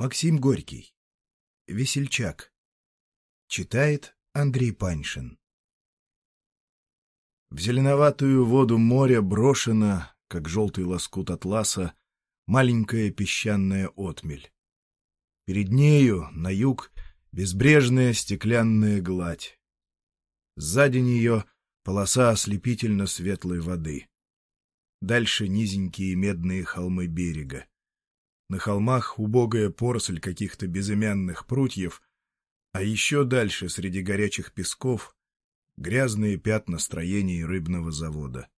Максим Горький. Весельчак. Читает Андрей Паншин. В зеленоватую воду моря брошена, как желтый лоскут атласа, маленькая песчаная отмель. Перед нею, на юг, безбрежная стеклянная гладь. Сзади нее полоса ослепительно светлой воды. Дальше низенькие медные холмы берега. На холмах убогая поросль каких-то безымянных прутьев, а еще дальше, среди горячих песков, грязные пятна строений рыбного завода.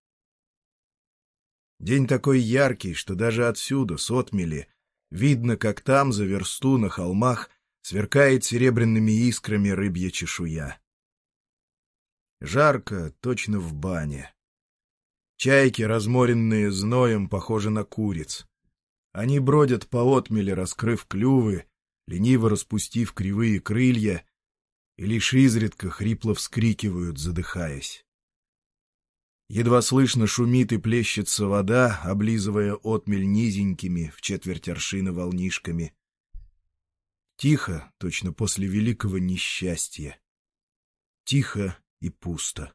День такой яркий, что даже отсюда, с отмели, видно, как там, за версту, на холмах, сверкает серебряными искрами рыбья чешуя. Жарко, точно в бане. Чайки, разморенные зноем, похожи на куриц. Они бродят по отмеле, раскрыв клювы, лениво распустив кривые крылья, и лишь изредка хрипло вскрикивают, задыхаясь. Едва слышно шумит и плещется вода, облизывая отмель низенькими в четверть аршина волнишками. Тихо, точно после великого несчастья. Тихо и пусто.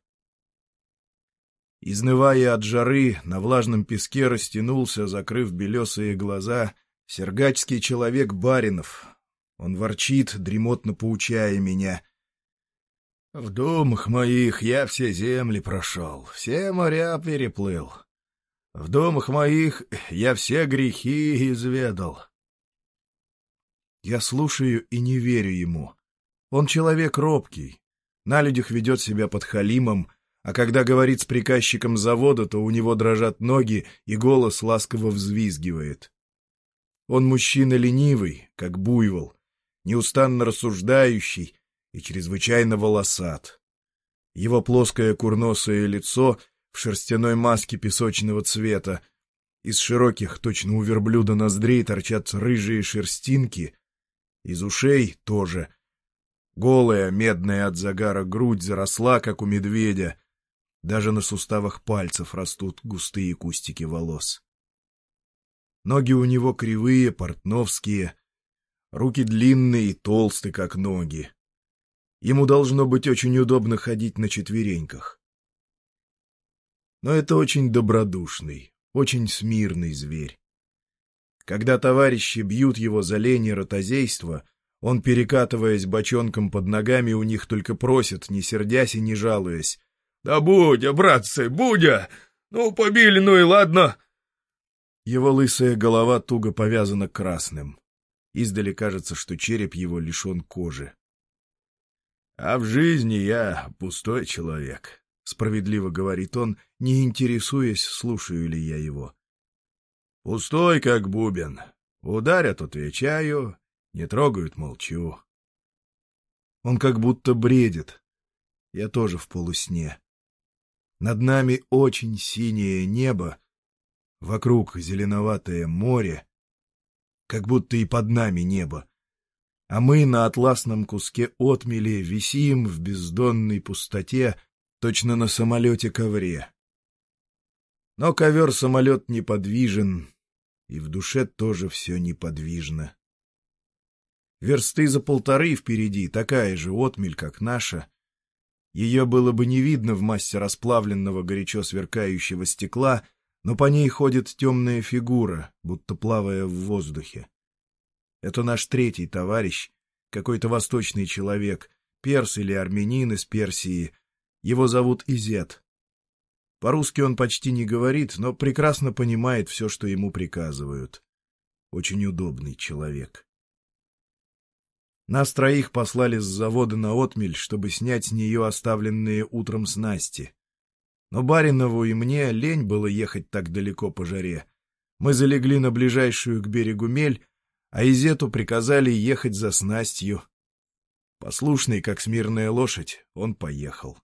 Изнывая от жары, на влажном песке растянулся, закрыв белесые глаза, сергачский человек Баринов. Он ворчит, дремотно поучая меня. В домах моих я все земли прошел, все моря переплыл. В домах моих я все грехи изведал. Я слушаю и не верю ему. Он человек робкий, на людях ведет себя под халимом, а когда говорит с приказчиком завода, то у него дрожат ноги, и голос ласково взвизгивает. Он мужчина ленивый, как буйвол, неустанно рассуждающий и чрезвычайно волосат. Его плоское курносое лицо в шерстяной маске песочного цвета, из широких, точно у верблюда ноздрей торчат рыжие шерстинки, из ушей тоже. Голая, медная от загара грудь заросла, как у медведя, даже на суставах пальцев растут густые кустики волос. Ноги у него кривые, портновские, руки длинные и толстые, как ноги. Ему должно быть очень удобно ходить на четвереньках. Но это очень добродушный, очень смирный зверь. Когда товарищи бьют его за лень и ротозейство, он, перекатываясь бочонком под ногами, у них только просит, не сердясь и не жалуясь, «Да Будя, братцы, Будя! Ну, побили, ну и ладно!» Его лысая голова туго повязана красным. Издали кажется, что череп его лишен кожи. «А в жизни я пустой человек», — справедливо говорит он, не интересуясь, слушаю ли я его. «Пустой, как бубен. Ударят — отвечаю, не трогают — молчу». Он как будто бредит. Я тоже в полусне. Над нами очень синее небо, вокруг зеленоватое море, как будто и под нами небо, а мы на атласном куске отмели висим в бездонной пустоте, точно на самолете-ковре. Но ковер-самолет неподвижен, и в душе тоже все неподвижно. Версты за полторы впереди такая же отмель, как наша, ее было бы не видно в массе расплавленного горячо сверкающего стекла, но по ней ходит темная фигура, будто плавая в воздухе. Это наш третий товарищ, какой-то восточный человек, перс или армянин из Персии. Его зовут Изет. По-русски он почти не говорит, но прекрасно понимает все, что ему приказывают. Очень удобный человек. Нас троих послали с завода на отмель, чтобы снять с нее оставленные утром снасти. Но Баринову и мне лень было ехать так далеко по жаре. Мы залегли на ближайшую к берегу мель, а Изету приказали ехать за снастью. Послушный, как смирная лошадь, он поехал.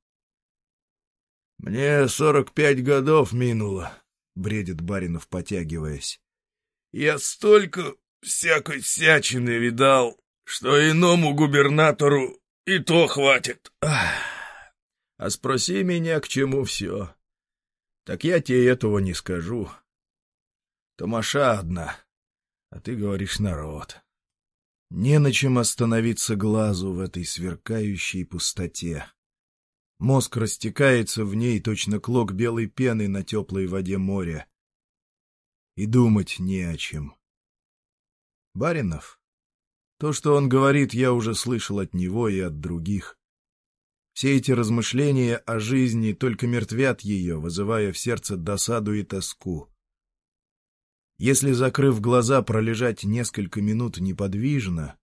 — Мне сорок пять годов минуло, — бредит Баринов, потягиваясь. — Я столько всякой всячины видал, что иному губернатору и то хватит. А спроси меня, к чему все. Так я тебе этого не скажу. Томаша одна, а ты говоришь народ. Не на чем остановиться глазу в этой сверкающей пустоте. Мозг растекается в ней точно клок белой пены на теплой воде моря. И думать не о чем. Баринов? То, что он говорит, я уже слышал от него и от других. Все эти размышления о жизни только мертвят ее, вызывая в сердце досаду и тоску. Если, закрыв глаза, пролежать несколько минут неподвижно,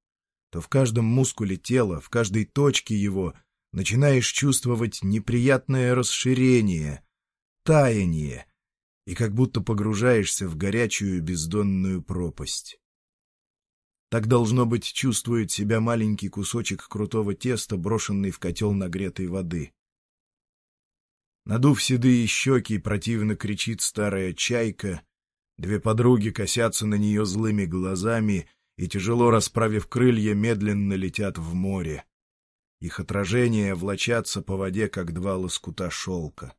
то в каждом мускуле тела, в каждой точке его начинаешь чувствовать неприятное расширение, таяние, и как будто погружаешься в горячую бездонную пропасть. Так, должно быть, чувствует себя маленький кусочек крутого теста, брошенный в котел нагретой воды. Надув седые щеки, противно кричит старая чайка, Две подруги косятся на нее злыми глазами и, тяжело расправив крылья, медленно летят в море. Их отражения влачатся по воде, как два лоскута шелка.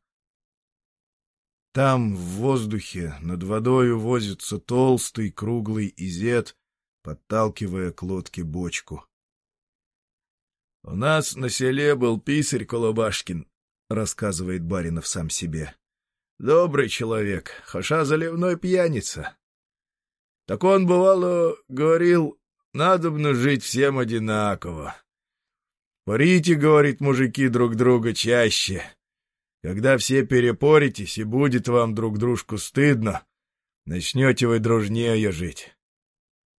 Там, в воздухе, над водою возится толстый круглый изет, подталкивая к лодке бочку. — У нас на селе был писарь Колобашкин, — рассказывает Баринов сам себе. Добрый человек, хаша заливной пьяница. Так он, бывало, говорил, надобно жить всем одинаково. Порите, говорит, мужики друг друга чаще. Когда все перепоритесь и будет вам друг дружку стыдно, начнете вы дружнее жить.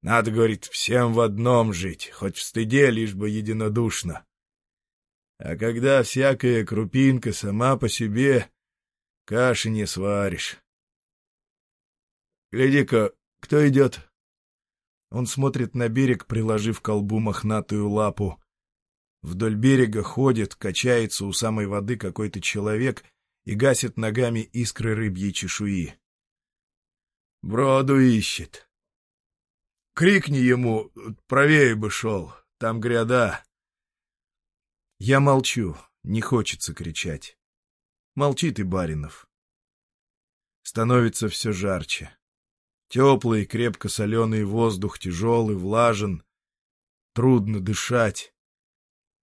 Надо, говорит, всем в одном жить, хоть в стыде, лишь бы единодушно. А когда всякая крупинка сама по себе Каши не сваришь. Гляди-ка, кто идет? Он смотрит на берег, приложив к колбу мохнатую лапу. Вдоль берега ходит, качается у самой воды какой-то человек и гасит ногами искры рыбьей чешуи. Броду ищет. Крикни ему, правее бы шел, там гряда. Я молчу, не хочется кричать. Молчит и Баринов. Становится все жарче. Теплый, крепко соленый воздух, тяжелый, влажен. Трудно дышать.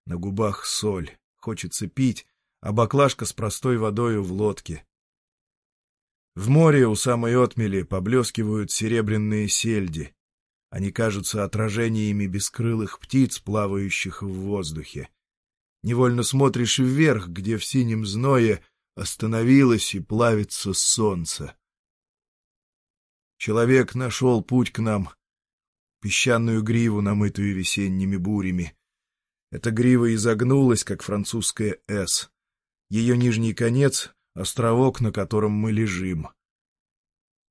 На губах соль. Хочется пить, а баклажка с простой водою в лодке. В море у самой отмели поблескивают серебряные сельди. Они кажутся отражениями бескрылых птиц, плавающих в воздухе. Невольно смотришь вверх, где в синем зное остановилось и плавится солнце. Человек нашел путь к нам, песчаную гриву, намытую весенними бурями. Эта грива изогнулась, как французская «С». Ее нижний конец — островок, на котором мы лежим.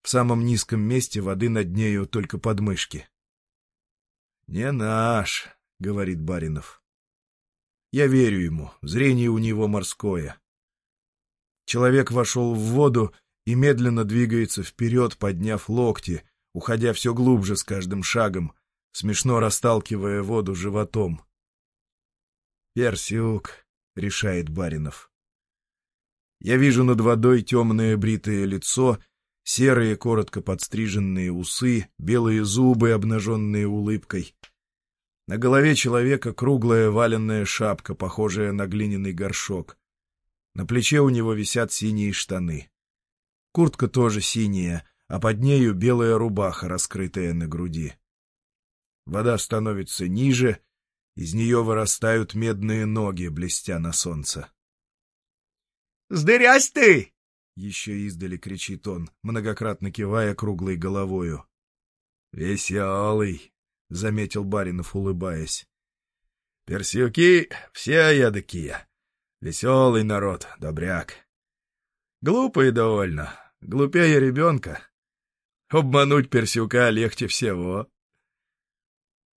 В самом низком месте воды над нею только подмышки. — Не наш, — говорит Баринов. Я верю ему, зрение у него морское. Человек вошел в воду и медленно двигается вперед, подняв локти, уходя все глубже с каждым шагом, смешно расталкивая воду животом. «Персюк», — решает Баринов. Я вижу над водой темное бритое лицо, серые коротко подстриженные усы, белые зубы, обнаженные улыбкой. На голове человека круглая валенная шапка, похожая на глиняный горшок. На плече у него висят синие штаны. Куртка тоже синяя, а под нею белая рубаха, раскрытая на груди. Вода становится ниже, из нее вырастают медные ноги, блестя на солнце. — Сдырясь ты! — еще издали кричит он, многократно кивая круглой головою. — Веселый! — заметил Баринов, улыбаясь. — Персюки все ядокие. Веселый народ, добряк. Глупый довольно, глупее ребенка. Обмануть персюка легче всего.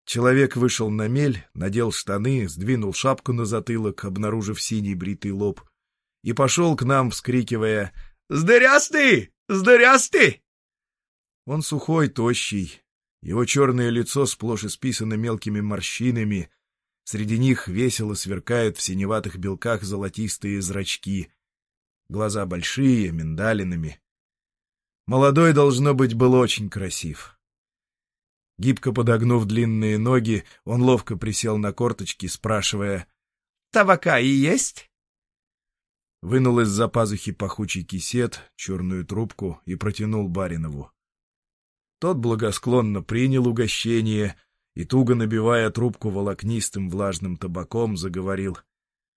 Человек вышел на мель, надел штаны, сдвинул шапку на затылок, обнаружив синий бритый лоб, и пошел к нам, вскрикивая «Сдырястый! Сдырястый!» Он сухой, тощий, его черное лицо сплошь исписано мелкими морщинами, Среди них весело сверкают в синеватых белках золотистые зрачки. Глаза большие, миндалинами. Молодой, должно быть, был очень красив. Гибко подогнув длинные ноги, он ловко присел на корточки, спрашивая «Табака и есть?» Вынул из-за пазухи пахучий кисет, черную трубку и протянул Баринову. Тот благосклонно принял угощение и, туго набивая трубку волокнистым влажным табаком, заговорил.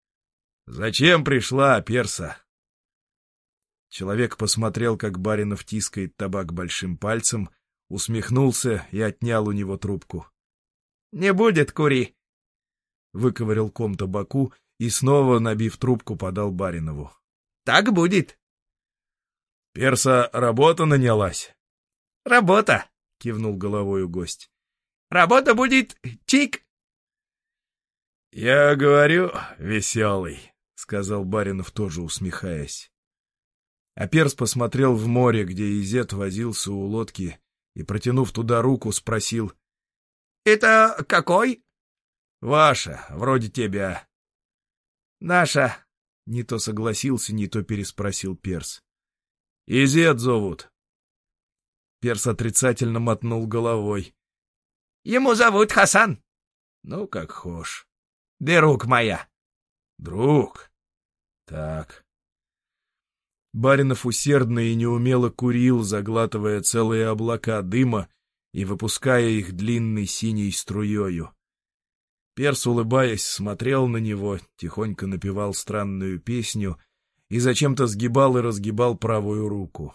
— Зачем пришла, перса? Человек посмотрел, как Баринов тискает табак большим пальцем, усмехнулся и отнял у него трубку. — Не будет, кури! Выковырял ком табаку и снова, набив трубку, подал Баринову. — Так будет. — Перса работа нанялась. — Работа, — кивнул головою гость. — Работа будет чик. — Я говорю, веселый, — сказал Баринов, тоже усмехаясь. А перс посмотрел в море, где Изет возился у лодки, и, протянув туда руку, спросил. — Это какой? — Ваша, вроде тебя. — Наша. Не то согласился, не то переспросил перс. — Изет зовут. Перс отрицательно мотнул головой. — Ему зовут Хасан. — Ну, как хошь. — Друг моя. — Друг? Так. Баринов усердно и неумело курил, заглатывая целые облака дыма и выпуская их длинной синей струею. Перс, улыбаясь, смотрел на него, тихонько напевал странную песню и зачем-то сгибал и разгибал правую руку.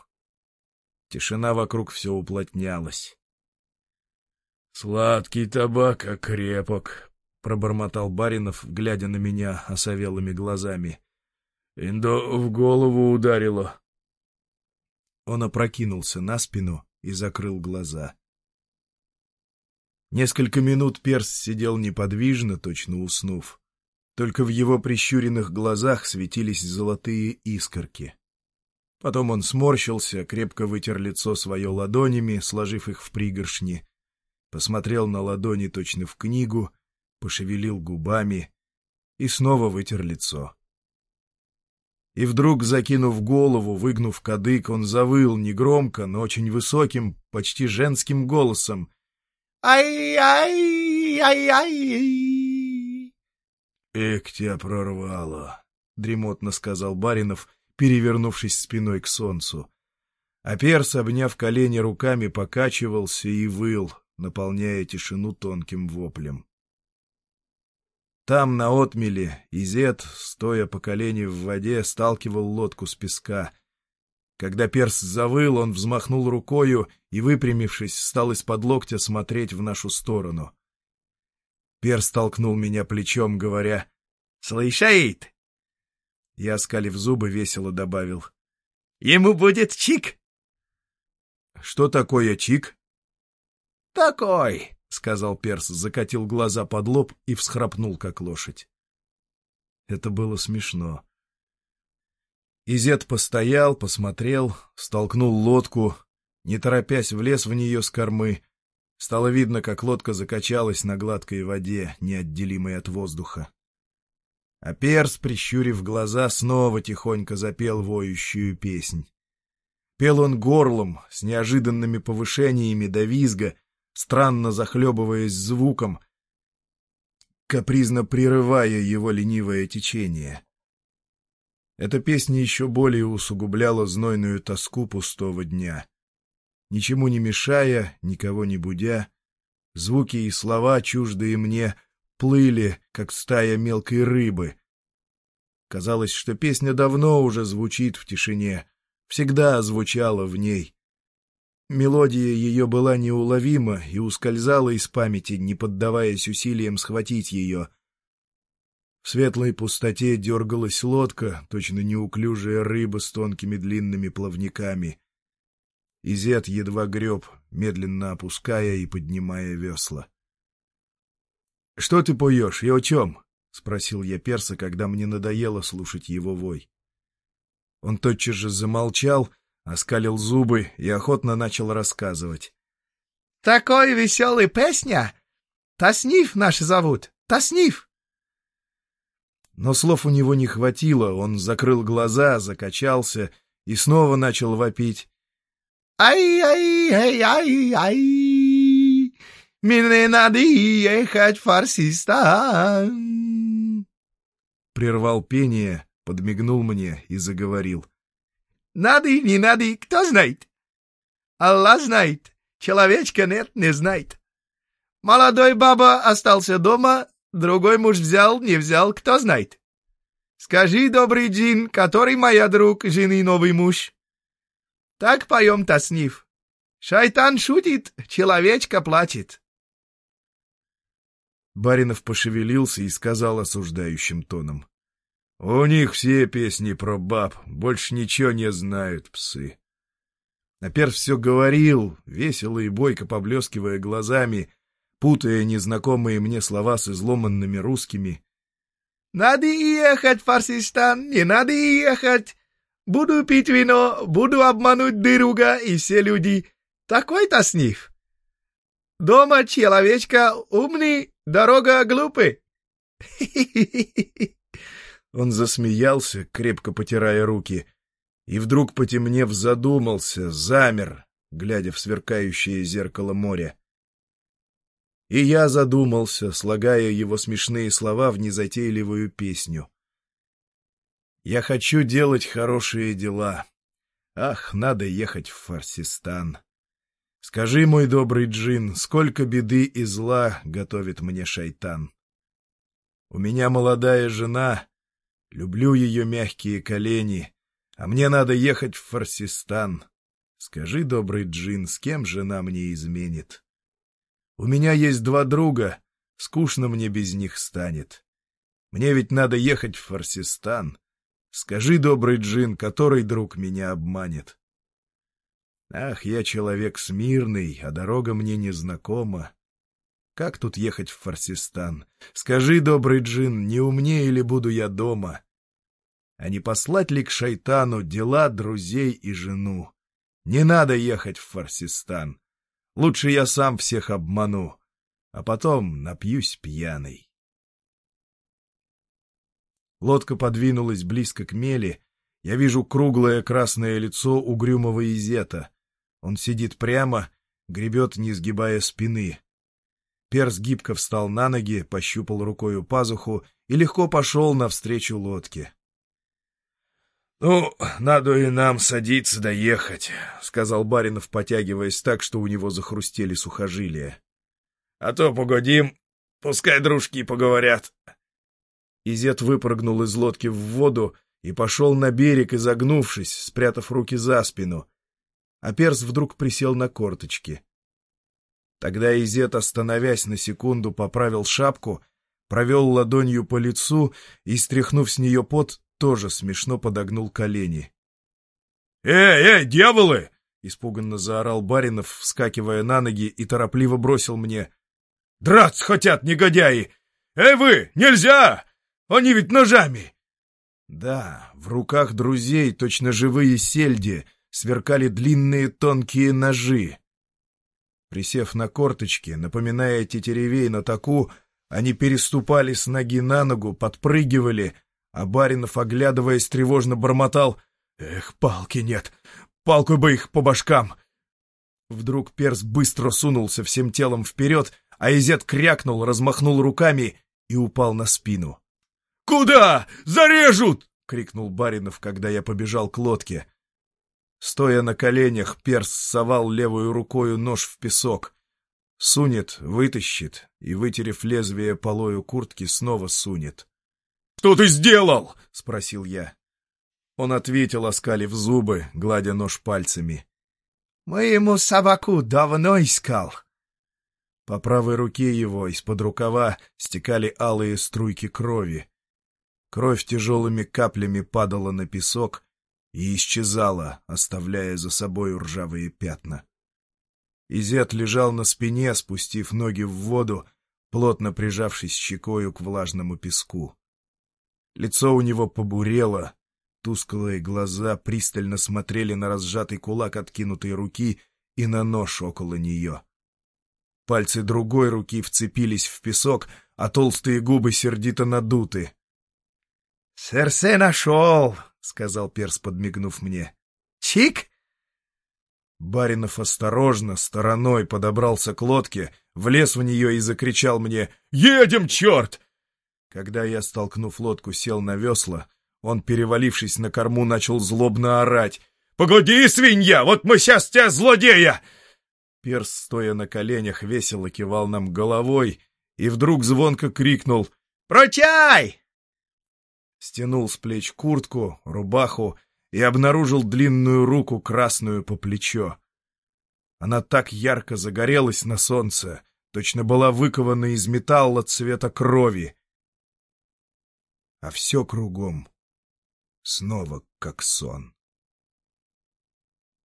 Тишина вокруг все уплотнялась. — Сладкий табак, а крепок, — пробормотал Баринов, глядя на меня осовелыми глазами. — Индо в голову ударило. Он опрокинулся на спину и закрыл глаза. Несколько минут перс сидел неподвижно, точно уснув. Только в его прищуренных глазах светились золотые искорки. Потом он сморщился, крепко вытер лицо свое ладонями, сложив их в пригоршни, посмотрел на ладони точно в книгу, пошевелил губами и снова вытер лицо. И вдруг, закинув голову, выгнув кадык, он завыл негромко, но очень высоким, почти женским голосом. «Ай-ай-ай-ай-ай!» «Эк, тебя прорвало!» — дремотно сказал Баринов, перевернувшись спиной к солнцу. А перс, обняв колени руками, покачивался и выл, наполняя тишину тонким воплем. Там, на отмеле, Изет, стоя по колени в воде, сталкивал лодку с песка. Когда перс завыл, он взмахнул рукою и, выпрямившись, стал из-под локтя смотреть в нашу сторону. Перс толкнул меня плечом, говоря «Слышает!» Я, оскалив зубы, весело добавил. — Ему будет чик! — Что такое чик? — Такой, — сказал Перс, закатил глаза под лоб и всхрапнул, как лошадь. Это было смешно. Изет постоял, посмотрел, столкнул лодку, не торопясь влез в нее с кормы. Стало видно, как лодка закачалась на гладкой воде, неотделимой от воздуха. А перс, прищурив глаза, снова тихонько запел воющую песнь. Пел он горлом, с неожиданными повышениями до визга, странно захлебываясь звуком, капризно прерывая его ленивое течение. Эта песня еще более усугубляла знойную тоску пустого дня. Ничему не мешая, никого не будя, звуки и слова, чуждые мне, плыли, как стая мелкой рыбы. Казалось, что песня давно уже звучит в тишине, всегда звучала в ней. Мелодия ее была неуловима и ускользала из памяти, не поддаваясь усилиям схватить ее. Светлой пустоте дергалась лодка, точно неуклюжая рыба с тонкими длинными плавниками. Изет едва греб, медленно опуская и поднимая весла. — Что ты поешь и о чем? — спросил я перса, когда мне надоело слушать его вой. Он тотчас же замолчал, оскалил зубы и охотно начал рассказывать. — Такой веселый песня! Таснив наши зовут! Таснив! Но слов у него не хватило, он закрыл глаза, закачался и снова начал вопить. «Ай-ай-ай-ай-ай! мне надо ехать в Фарсистан. Прервал пение, подмигнул мне и заговорил. Надо, не надо, кто знает? Аллах знает, человечка нет, не знает. Молодой баба остался дома, другой муж взял, не взял, кто знает. Скажи, добрый джин, который моя друг, жены новый муж. Так поем таснив. Шайтан шутит, человечка плачет. Баринов пошевелился и сказал осуждающим тоном. — У них все песни про баб, больше ничего не знают псы. Наперв все говорил, весело и бойко поблескивая глазами, путая незнакомые мне слова с изломанными русскими. «Надо ехать Фарсистан, не надо ехать. Буду пить вино, буду обмануть друга и все люди. Такой-то снив. Дома человечка умный, Дорога глупый!» Он засмеялся, крепко потирая руки, и вдруг, потемнев, задумался, замер, глядя в сверкающее зеркало моря. И я задумался, слагая его смешные слова в незатейливую песню. «Я хочу делать хорошие дела. Ах, надо ехать в Фарсистан!» Скажи, мой добрый джин, сколько беды и зла готовит мне шайтан. У меня молодая жена, люблю ее мягкие колени, а мне надо ехать в Фарсистан. Скажи, добрый джин, с кем жена мне изменит? У меня есть два друга, скучно мне без них станет. Мне ведь надо ехать в Фарсистан. Скажи, добрый джин, который друг меня обманет? Ах, я человек смирный, а дорога мне незнакома. Как тут ехать в Фарсистан? Скажи, добрый джин, не умнее ли буду я дома? А не послать ли к шайтану дела друзей и жену? Не надо ехать в Фарсистан. Лучше я сам всех обману, а потом напьюсь пьяный. Лодка подвинулась близко к мели. Я вижу круглое красное лицо угрюмого изета — он сидит прямо, гребет, не сгибая спины. Перс гибко встал на ноги, пощупал рукою пазуху и легко пошел навстречу лодке. — Ну, надо и нам садиться доехать, — сказал Баринов, потягиваясь так, что у него захрустели сухожилия. — А то погодим, пускай дружки поговорят. Изет выпрыгнул из лодки в воду и пошел на берег, изогнувшись, спрятав руки за спину, а Перс вдруг присел на корточки. Тогда Изет, остановясь на секунду, поправил шапку, провел ладонью по лицу и, стряхнув с нее пот, тоже смешно подогнул колени. «Эй, эй, дьяволы!» — испуганно заорал Баринов, вскакивая на ноги и торопливо бросил мне. «Драться хотят, негодяи! Эй вы, нельзя! Они ведь ножами!» Да, в руках друзей точно живые сельди — сверкали длинные тонкие ножи. Присев на корточки, напоминая тетеревей на таку, они переступали с ноги на ногу, подпрыгивали, а Баринов, оглядываясь, тревожно бормотал «Эх, палки нет! Палку бы их по башкам!» Вдруг перс быстро сунулся всем телом вперед, а Изет крякнул, размахнул руками и упал на спину. «Куда? Зарежут!» — крикнул Баринов, когда я побежал к лодке. Стоя на коленях, перс совал левую рукою нож в песок. Сунет, вытащит и, вытерев лезвие полою куртки, снова сунет. — Что ты сделал? — спросил я. Он ответил, оскалив зубы, гладя нож пальцами. — Мы ему собаку давно искал. По правой руке его из-под рукава стекали алые струйки крови. Кровь тяжелыми каплями падала на песок, и исчезала, оставляя за собой ржавые пятна. Изет лежал на спине, спустив ноги в воду, плотно прижавшись щекою к влажному песку. Лицо у него побурело, тусклые глаза пристально смотрели на разжатый кулак откинутой руки и на нож около нее. Пальцы другой руки вцепились в песок, а толстые губы сердито надуты. — Серсе нашел! — сказал перс, подмигнув мне. «Чик!» Баринов осторожно, стороной подобрался к лодке, влез в нее и закричал мне «Едем, черт!» Когда я, столкнув лодку, сел на весла, он, перевалившись на корму, начал злобно орать. «Погоди, свинья! Вот мы сейчас тебя, злодея!» Перс, стоя на коленях, весело кивал нам головой и вдруг звонко крикнул «Прочай!» Стянул с плеч куртку, рубаху и обнаружил длинную руку, красную по плечо. Она так ярко загорелась на солнце, точно была выкована из металла цвета крови. А все кругом снова как сон.